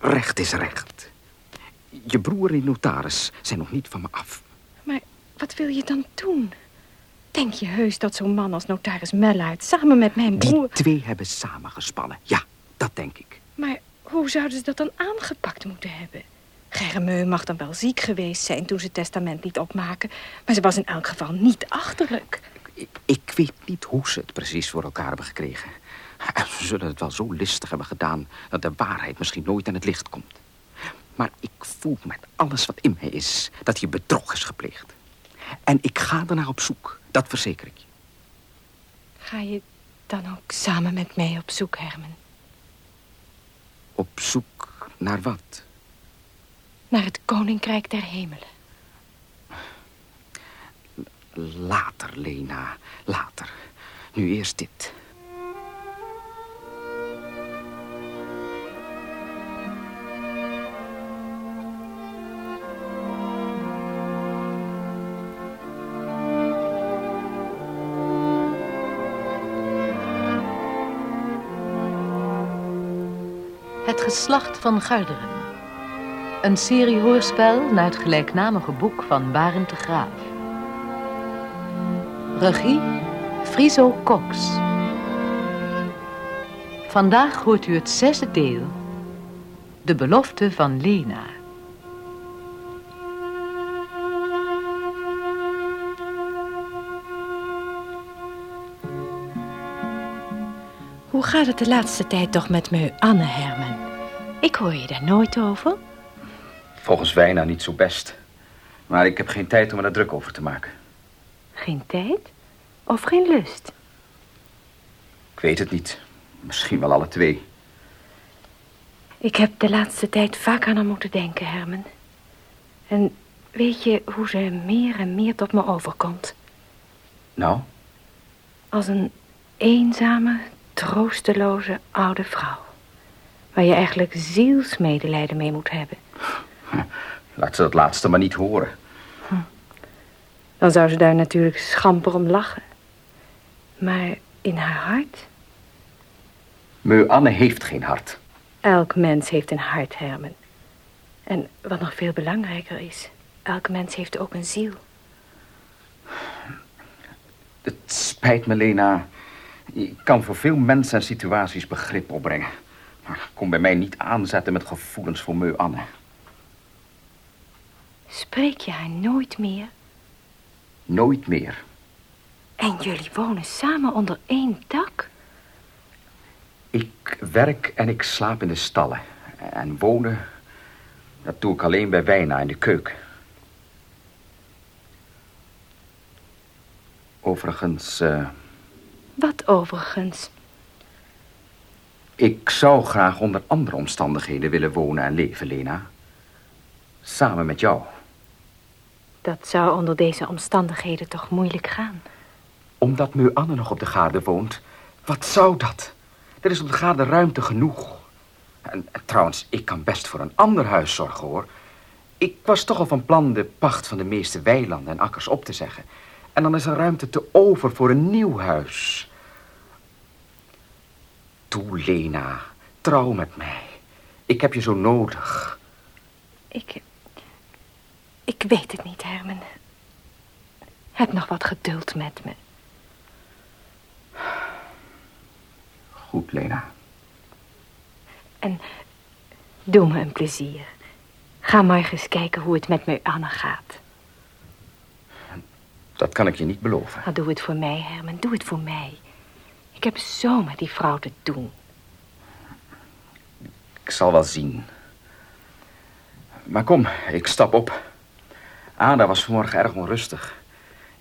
recht is recht. Je broer en notaris zijn nog niet van me af. Maar wat wil je dan doen? Denk je heus dat zo'n man als notaris Mellaert samen met mijn broer... Die twee hebben samengespannen. Ja, dat denk ik. Maar hoe zouden ze dat dan aangepakt moeten hebben? Germeu mag dan wel ziek geweest zijn toen ze het testament liet opmaken... maar ze was in elk geval niet achterlijk. Ik, ik weet niet hoe ze het precies voor elkaar hebben gekregen. Ze zullen het wel zo listig hebben gedaan... dat de waarheid misschien nooit aan het licht komt. Maar ik voel met alles wat in mij is... dat hier bedrog is gepleegd. En ik ga ernaar op zoek, dat verzeker ik je. Ga je dan ook samen met mij op zoek, Herman? Op zoek naar wat? Naar het koninkrijk der hemelen. Later, Lena, later. Nu eerst dit. Geslacht van Garderen. Een serie hoorspel naar het gelijknamige boek van Barend de Graaf. Regie Friso Cox. Vandaag hoort u het zesde deel. De belofte van Lena. Hoe gaat het de laatste tijd toch met me, Anne Herman? Ik hoor je daar nooit over. Volgens Wijna niet zo best. Maar ik heb geen tijd om er druk over te maken. Geen tijd? Of geen lust? Ik weet het niet. Misschien wel alle twee. Ik heb de laatste tijd vaak aan haar moeten denken, Herman. En weet je hoe ze meer en meer tot me overkomt? Nou? Als een eenzame, troosteloze oude vrouw. Waar je eigenlijk zielsmedelijden mee moet hebben. Laat ze dat laatste maar niet horen. Dan zou ze daar natuurlijk schamper om lachen. Maar in haar hart? Meu Anne heeft geen hart. Elk mens heeft een hart, Herman. En wat nog veel belangrijker is... elk mens heeft ook een ziel. Het spijt me, Lena. Ik kan voor veel mensen en situaties begrip opbrengen. Kom bij mij niet aanzetten met gevoelens voor meu Anne. Spreek je haar nooit meer? Nooit meer. En jullie wonen samen onder één dak? Ik werk en ik slaap in de stallen. En wonen, dat doe ik alleen bij Wijna in de keuken. Overigens... Uh... Wat overigens? Ik zou graag onder andere omstandigheden willen wonen en leven, Lena. Samen met jou. Dat zou onder deze omstandigheden toch moeilijk gaan. Omdat meu Anne nog op de garde woont. Wat zou dat? Er is op de garde ruimte genoeg. En, en, trouwens, ik kan best voor een ander huis zorgen, hoor. Ik was toch al van plan de pacht van de meeste weilanden en akkers op te zeggen. En dan is er ruimte te over voor een nieuw huis. Toe, Lena. Trouw met mij. Ik heb je zo nodig. Ik... Ik weet het niet, Herman. Heb nog wat geduld met me. Goed, Lena. En doe me een plezier. Ga maar eens kijken hoe het met me Anne gaat. Dat kan ik je niet beloven. Nou, doe het voor mij, Herman. Doe het voor mij. Ik heb zo met die vrouw te doen. Ik zal wel zien. Maar kom, ik stap op. Ada was vanmorgen erg onrustig.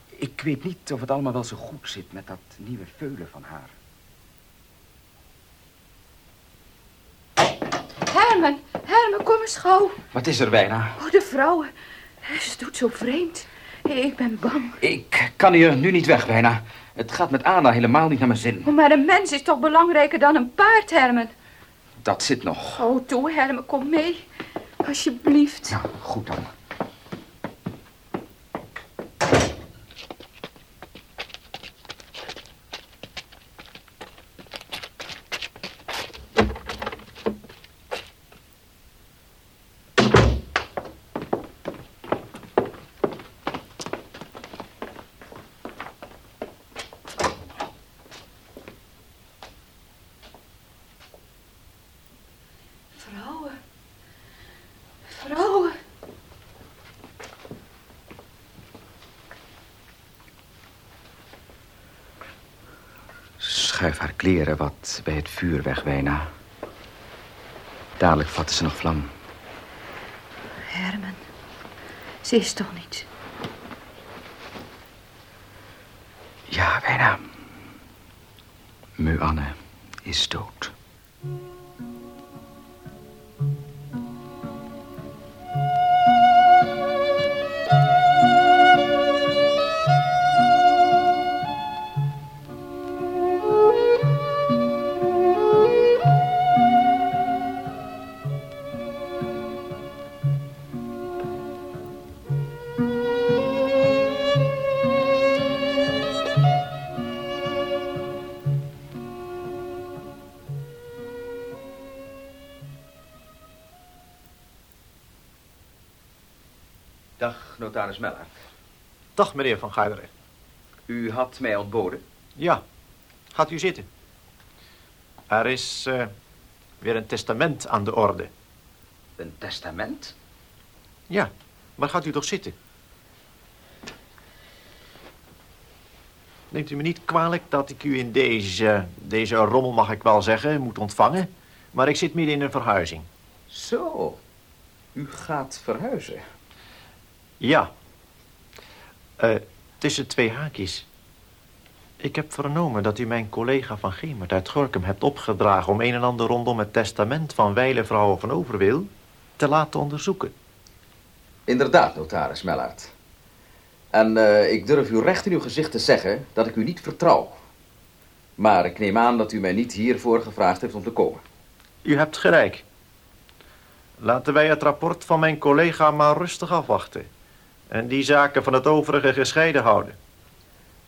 Ik weet niet of het allemaal wel zo goed zit met dat nieuwe veulen van haar. Herman, Herman, kom eens gauw. Wat is er bijna? Oh, de vrouwen. Ze doet zo vreemd. Ik ben bang. Ik kan hier nu niet weg, bijna. Het gaat met Ada helemaal niet naar mijn zin. Oh, maar een mens is toch belangrijker dan een paard, Herman? Dat zit nog. Oh, toe, Herman, kom mee. Alsjeblieft. Nou, goed dan. Vrouwen. Vrouwen. Schuif haar kleren wat bij het vuur weg, Wijna. Dadelijk vatten ze nog vlam. Herman. Ze is toch niet. Ja, Wijna. Meu Anne is dood. Notaris Mellert. Dag, meneer Van Garderen. U had mij ontboden. Ja, gaat u zitten. Er is eh, weer een testament aan de orde. Een testament? Ja, maar gaat u toch zitten? Neemt u me niet kwalijk dat ik u in deze, deze rommel, mag ik wel zeggen, moet ontvangen. Maar ik zit midden in een verhuizing. Zo, u gaat verhuizen. Ja. Eh, tussen twee haakjes. Ik heb vernomen dat u mijn collega van Gemert uit Gorkum hebt opgedragen... om een en ander rondom het testament van Weile vrouwen van Overwil te laten onderzoeken. Inderdaad, notaris Mellert. En eh, ik durf u recht in uw gezicht te zeggen dat ik u niet vertrouw. Maar ik neem aan dat u mij niet hiervoor gevraagd heeft om te komen. U hebt gelijk. Laten wij het rapport van mijn collega maar rustig afwachten. En die zaken van het overige gescheiden houden.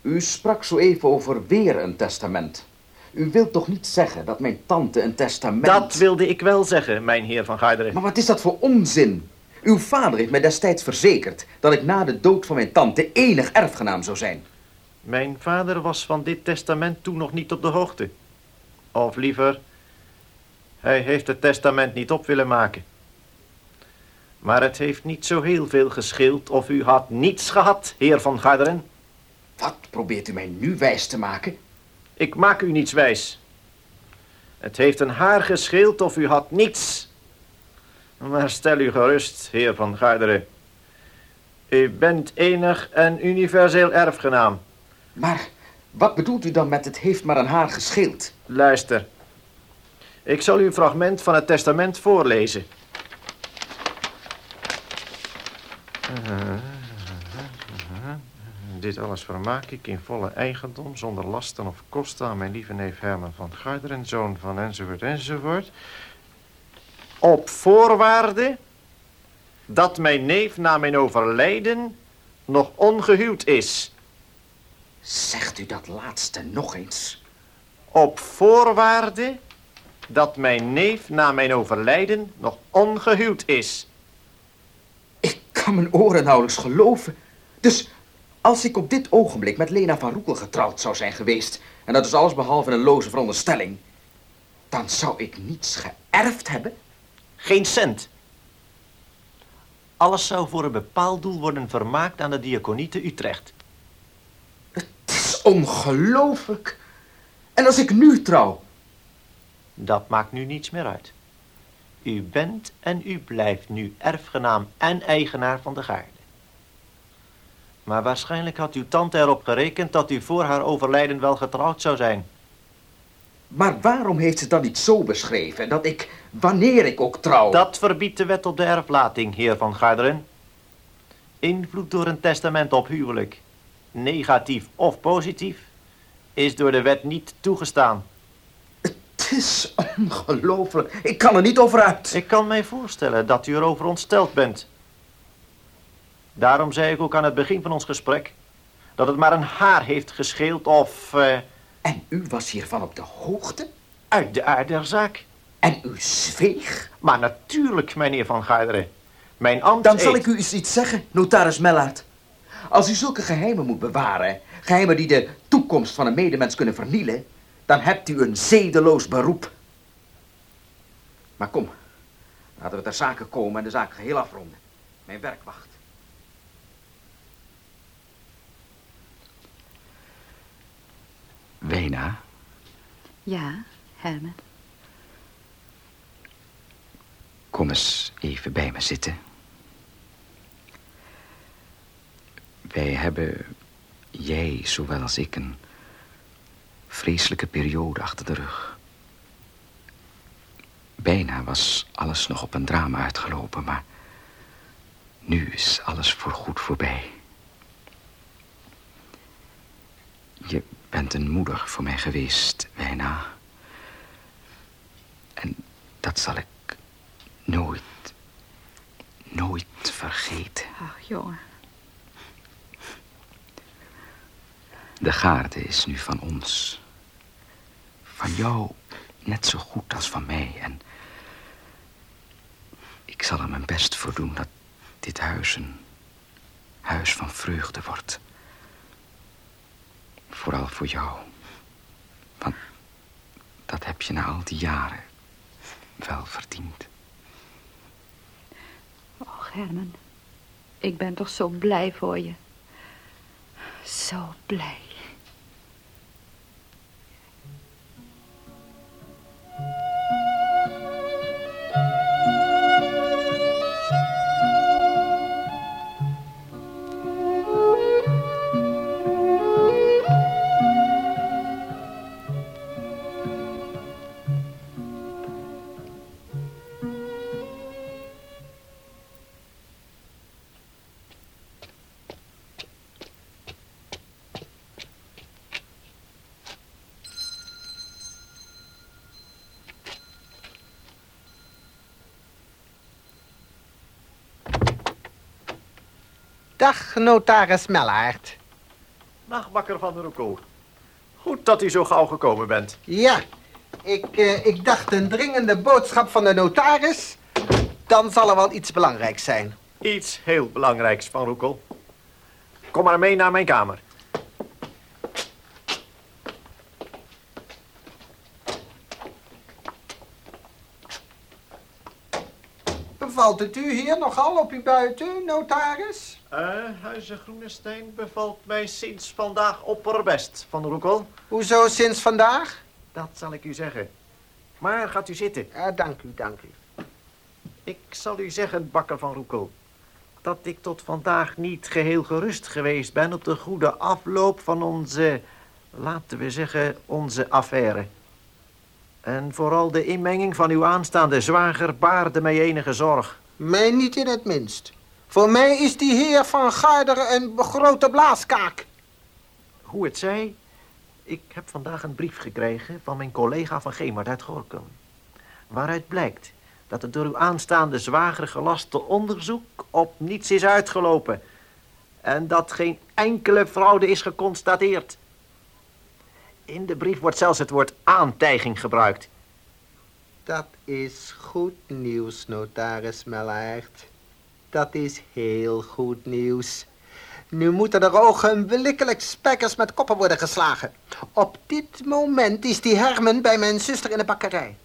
U sprak zo even over weer een testament. U wilt toch niet zeggen dat mijn tante een testament... Dat wilde ik wel zeggen, mijn heer van Garderen. Maar wat is dat voor onzin? Uw vader heeft mij destijds verzekerd dat ik na de dood van mijn tante enig erfgenaam zou zijn. Mijn vader was van dit testament toen nog niet op de hoogte. Of liever, hij heeft het testament niet op willen maken. Maar het heeft niet zo heel veel gescheeld of u had niets gehad, heer van Garderen. Wat probeert u mij nu wijs te maken? Ik maak u niets wijs. Het heeft een haar gescheeld of u had niets. Maar stel u gerust, heer van Garderen. U bent enig en universeel erfgenaam. Maar wat bedoelt u dan met het heeft maar een haar gescheeld? Luister. Ik zal u een fragment van het testament voorlezen. Dit alles vermaak ik in volle eigendom, zonder lasten of kosten aan mijn lieve neef Herman van Garderen, zoon van enzovoort enzovoort. Op voorwaarde dat mijn neef na mijn overlijden nog ongehuwd is. Zegt u dat laatste nog eens? Op voorwaarde dat mijn neef na mijn overlijden nog ongehuwd is. Ik kan mijn oren nauwelijks geloven. Dus als ik op dit ogenblik met Lena van Roekel getrouwd zou zijn geweest... en dat is alles behalve een loze veronderstelling... dan zou ik niets geërfd hebben? Geen cent. Alles zou voor een bepaald doel worden vermaakt aan de diaconie te Utrecht. Het is ongelooflijk. En als ik nu trouw... Dat maakt nu niets meer uit. U bent en u blijft nu erfgenaam en eigenaar van de gaarde. Maar waarschijnlijk had uw tante erop gerekend dat u voor haar overlijden wel getrouwd zou zijn. Maar waarom heeft ze dan niet zo beschreven dat ik, wanneer ik ook trouw... Dat verbiedt de wet op de erflating, heer van Garderen. Invloed door een testament op huwelijk, negatief of positief, is door de wet niet toegestaan. Het is ongelooflijk. Ik kan er niet over uit. Ik kan mij voorstellen dat u erover ontsteld bent. Daarom zei ik ook aan het begin van ons gesprek... dat het maar een haar heeft gescheeld of... eh, En u was hiervan op de hoogte? uit de aard der zaak. En u zweeg? Maar natuurlijk, meneer Van Garderen. Mijn ambt... Dan zal ik u eens iets zeggen, notaris Mellaert. Als u zulke geheimen moet bewaren, geheimen die de toekomst van een medemens kunnen vernielen, dan hebt u een zedeloos beroep. Maar kom, Laten we ter zake komen en de zaak geheel afronden. Mijn werk wacht. Wena, Ja, Herman. kom eens even bij me zitten. Wij hebben, jij zowel als ik, een vreselijke periode achter de rug. Bijna was alles nog op een drama uitgelopen, maar nu is alles voorgoed voorbij. Je bent een moeder voor mij geweest, bijna. En dat zal ik nooit, nooit vergeten. Ach, jongen. De gaarde is nu van ons. Van jou net zo goed als van mij. En ik zal er mijn best voor doen dat dit huis een huis van vreugde wordt. Vooral voor jou. Want dat heb je na al die jaren wel verdiend. Och, Herman. Ik ben toch zo blij voor je. Zo blij. Dag, notaris Mellaert. Dag, bakker van de Roekel. Goed dat u zo gauw gekomen bent. Ja, ik, eh, ik dacht een dringende boodschap van de notaris. Dan zal er wel iets belangrijks zijn. Iets heel belangrijks, Van Roekel. Kom maar mee naar mijn kamer. Bevalt het u hier nogal op uw buiten, notaris? Eh, Huizen Groenestein bevalt mij sinds vandaag opperbest, Van Roekel. Hoezo sinds vandaag? Dat zal ik u zeggen. Maar gaat u zitten. Ja, dank u, dank u. Ik zal u zeggen, bakker van Roekel, dat ik tot vandaag niet geheel gerust geweest ben op de goede afloop van onze, laten we zeggen, onze affaire. En vooral de inmenging van uw aanstaande zwager baarde mij enige zorg. Mij niet in het minst. Voor mij is die heer van Garderen een grote blaaskaak. Hoe het zij, ik heb vandaag een brief gekregen van mijn collega van Gemert uit Gorkum. Waaruit blijkt dat het door uw aanstaande zwager gelaste onderzoek op niets is uitgelopen. En dat geen enkele fraude is geconstateerd. In de brief wordt zelfs het woord aantijging gebruikt. Dat is goed nieuws, notaris Mellaert. Dat is heel goed nieuws. Nu moeten er ogenblikkelijk spekkers met koppen worden geslagen. Op dit moment is die Herman bij mijn zuster in de bakkerij.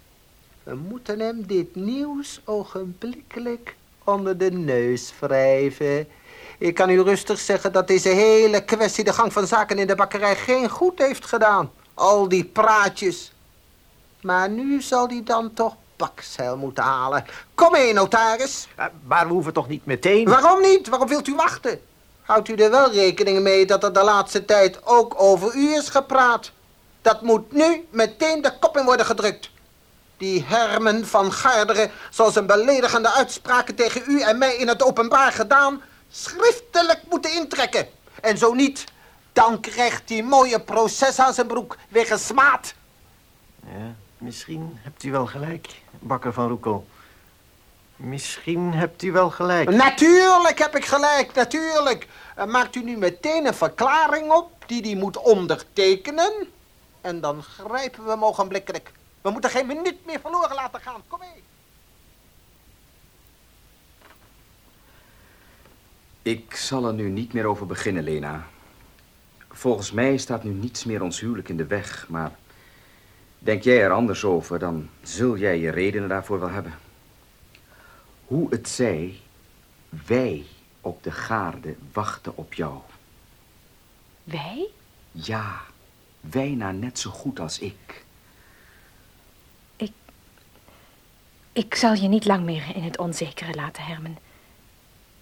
We moeten hem dit nieuws ogenblikkelijk onder de neus wrijven. Ik kan u rustig zeggen dat deze hele kwestie de gang van zaken in de bakkerij geen goed heeft gedaan. Al die praatjes. Maar nu zal hij dan toch bakzeil moeten halen. Kom mee, notaris. Maar we hoeven toch niet meteen... Waarom niet? Waarom wilt u wachten? Houdt u er wel rekening mee dat er de laatste tijd ook over u is gepraat? Dat moet nu meteen de kop in worden gedrukt. Die Hermen van Garderen zal zijn beledigende uitspraken tegen u en mij in het openbaar gedaan schriftelijk moeten intrekken. En zo niet, dan krijgt hij mooie proces aan zijn broek wegens smaad. Ja, misschien hebt u wel gelijk, bakker van Roekel. Misschien hebt u wel gelijk. Natuurlijk heb ik gelijk, natuurlijk. Eh, Maakt u nu meteen een verklaring op die die moet ondertekenen. En dan grijpen we hem ogenblikkelijk. We moeten geen minuut meer verloren laten gaan. Kom mee. Ik zal er nu niet meer over beginnen, Lena. Volgens mij staat nu niets meer ons huwelijk in de weg, maar... Denk jij er anders over, dan zul jij je redenen daarvoor wel hebben. Hoe het zij, wij op de gaarde wachten op jou. Wij? Ja, wij naar net zo goed als ik. Ik zal je niet lang meer in het onzekere laten, Herman.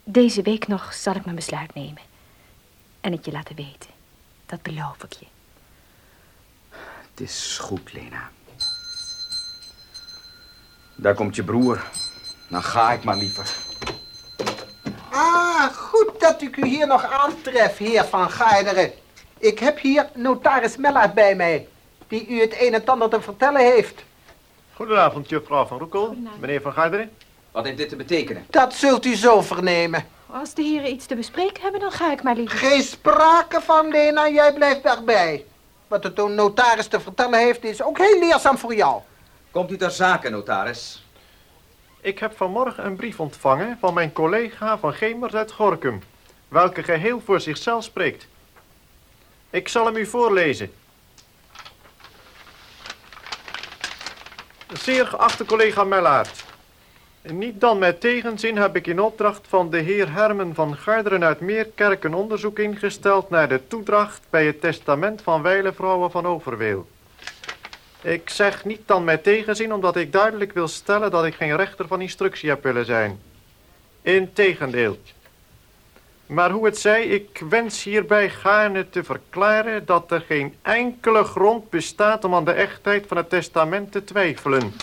Deze week nog zal ik mijn besluit nemen. En het je laten weten. Dat beloof ik je. Het is goed, Lena. Daar komt je broer. Dan ga ik maar liever. Ah, goed dat ik u hier nog aantref, heer Van Gaarderen. Ik heb hier notaris Mellaert bij mij, die u het een en ander te vertellen heeft. Goedenavond, juffrouw Van Roekel. Meneer Van Garderen. Wat heeft dit te betekenen? Dat zult u zo vernemen. Als de heren iets te bespreken hebben, dan ga ik maar liever. Geen sprake van, Lena, jij blijft daarbij. Wat de notaris te vertellen heeft, is ook heel leerzaam voor jou. Komt u ter zake, notaris? Ik heb vanmorgen een brief ontvangen van mijn collega van Gemers uit Gorkum, welke geheel voor zichzelf spreekt. Ik zal hem u voorlezen. Zeer geachte collega Mellaert. Niet dan met tegenzin heb ik in opdracht van de heer Hermen van Garderen uit Meerkerk een onderzoek ingesteld naar de toedracht bij het testament van Wijlevrouwen van Overweel. Ik zeg niet dan met tegenzin omdat ik duidelijk wil stellen dat ik geen rechter van instructie heb willen zijn. Integendeel. Maar hoe het zij, ik wens hierbij gaarne te verklaren dat er geen enkele grond bestaat om aan de echtheid van het testament te twijfelen.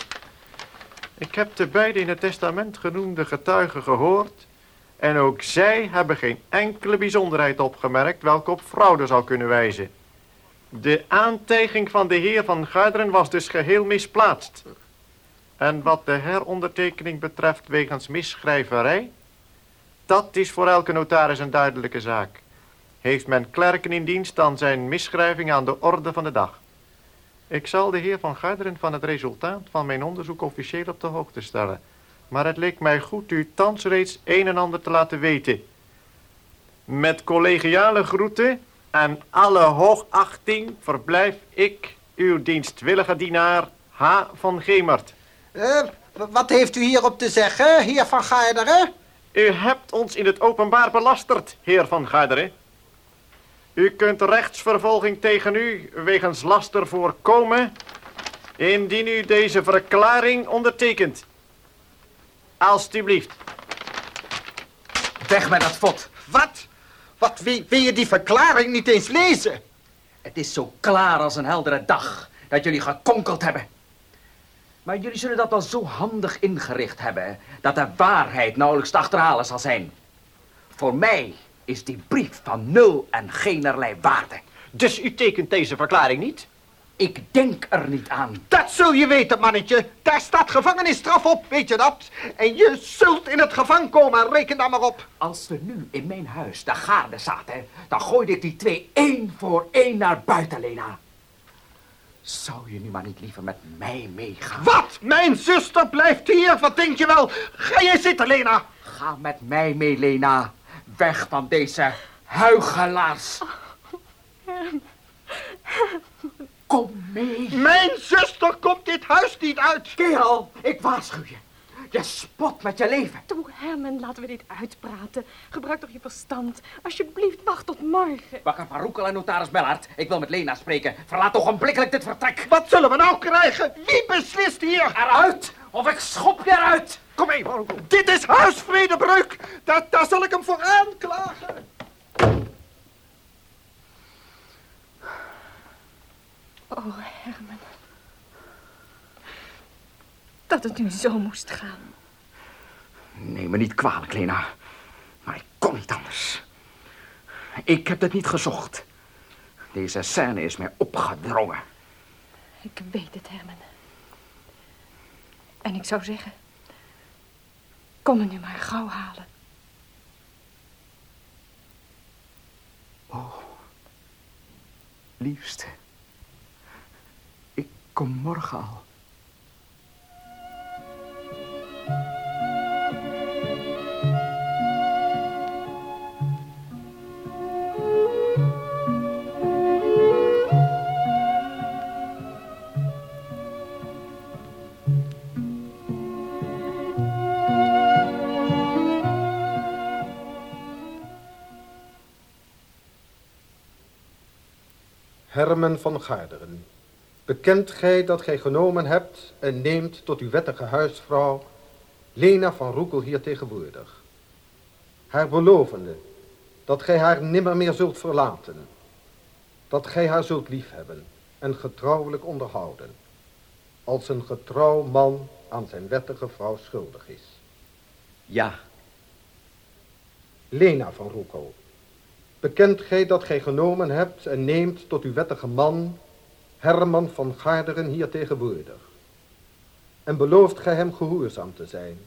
Ik heb de beide in het testament genoemde getuigen gehoord en ook zij hebben geen enkele bijzonderheid opgemerkt welke op fraude zou kunnen wijzen. De aantijging van de heer van Garderen was dus geheel misplaatst. En wat de herondertekening betreft wegens misschrijverij, dat is voor elke notaris een duidelijke zaak. Heeft men klerken in dienst, dan zijn misschrijvingen aan de orde van de dag. Ik zal de heer van Garderen van het resultaat van mijn onderzoek officieel op de hoogte stellen. Maar het leek mij goed u thans reeds een en ander te laten weten. Met collegiale groeten en alle hoogachting verblijf ik, uw dienstwillige dienaar, H. van Gemert. Uh, wat heeft u hierop te zeggen, heer van Garderen? U hebt ons in het openbaar belasterd, heer van Garderen. U kunt rechtsvervolging tegen u wegens laster voorkomen... indien u deze verklaring ondertekent. Alsjeblieft. Weg met dat fot. Wat? Wat, wil, wil je die verklaring niet eens lezen? Het is zo klaar als een heldere dag dat jullie gekonkeld hebben. Maar jullie zullen dat wel zo handig ingericht hebben... dat de waarheid nauwelijks te achterhalen zal zijn. Voor mij is die brief van nul en geenerlei waarde. Dus u tekent deze verklaring niet? Ik denk er niet aan. Dat zul je weten, mannetje. Daar staat gevangenisstraf op, weet je dat? En je zult in het gevangen komen, reken daar maar op. Als we nu in mijn huis de gaarde zaten... dan gooide ik die twee één voor één naar buiten, Lena. Zou je nu maar niet liever met mij meegaan? Wat? Mijn zuster blijft hier, wat denk je wel? Ga jij zitten, Lena? Ga met mij mee, Lena. Weg van deze huigelaars. Kom mee. Mijn zuster komt dit huis niet uit. Kerel, ik waarschuw je. Je spot met je leven. Toe, Herman, laten we dit uitpraten. Gebruik toch je verstand. Alsjeblieft, wacht tot morgen. Wakker van Roekel en notaris Bellard. Ik wil met Lena spreken. Verlaat toch onmiddellijk dit vertrek. Wat zullen we nou krijgen? Wie beslist hier? Eruit, of ik schop je eruit. Kom mee. Dit is huisvredebreuk. Daar, daar zal ik hem voor aanklagen. Oh, Herman. Dat het nu zo moest gaan. Neem me niet kwalijk, Lena. Maar ik kon niet anders. Ik heb het niet gezocht. Deze scène is mij opgedrongen. Ik weet het, Herman. En ik zou zeggen... Kom me nu maar gauw halen. Oh, liefste. Ik kom morgen al. Hermen van Garderen, bekent gij dat gij genomen hebt en neemt tot uw wettige huisvrouw Lena van Roekel hier tegenwoordig. Haar belovende dat gij haar nimmer meer zult verlaten, dat gij haar zult liefhebben en getrouwelijk onderhouden, als een getrouw man aan zijn wettige vrouw schuldig is. Ja, Lena van Roekel, bekent gij dat gij genomen hebt en neemt tot uw wettige man, Herman van Garderen hier tegenwoordig. En belooft gij hem gehoorzaam te zijn,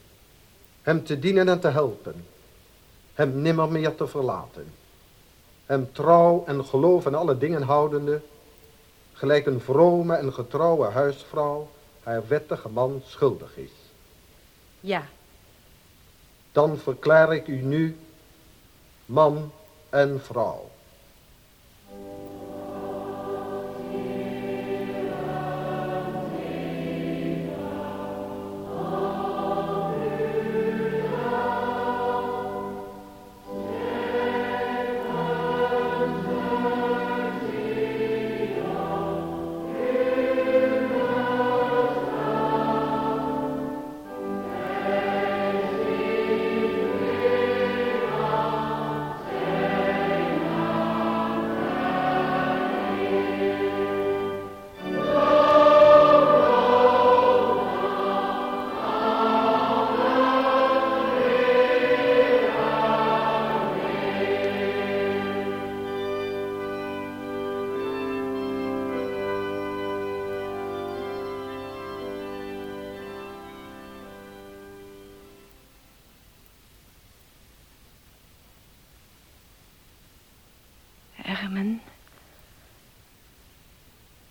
hem te dienen en te helpen, hem nimmer meer te verlaten, hem trouw en geloof in alle dingen houdende, gelijk een vrome en getrouwe huisvrouw haar wettige man schuldig is. Ja, Dan verklaar ik u nu man in verhaal.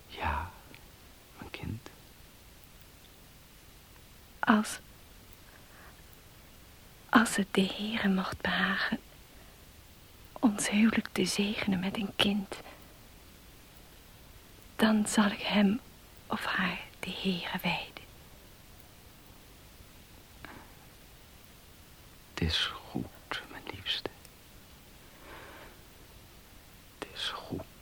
Ja, mijn kind. als... Als het de Heere mocht behagen ons huwelijk te zegenen met een kind, dan zal ik hem of haar de Heere wijden. Het is goed, mijn liefste. Het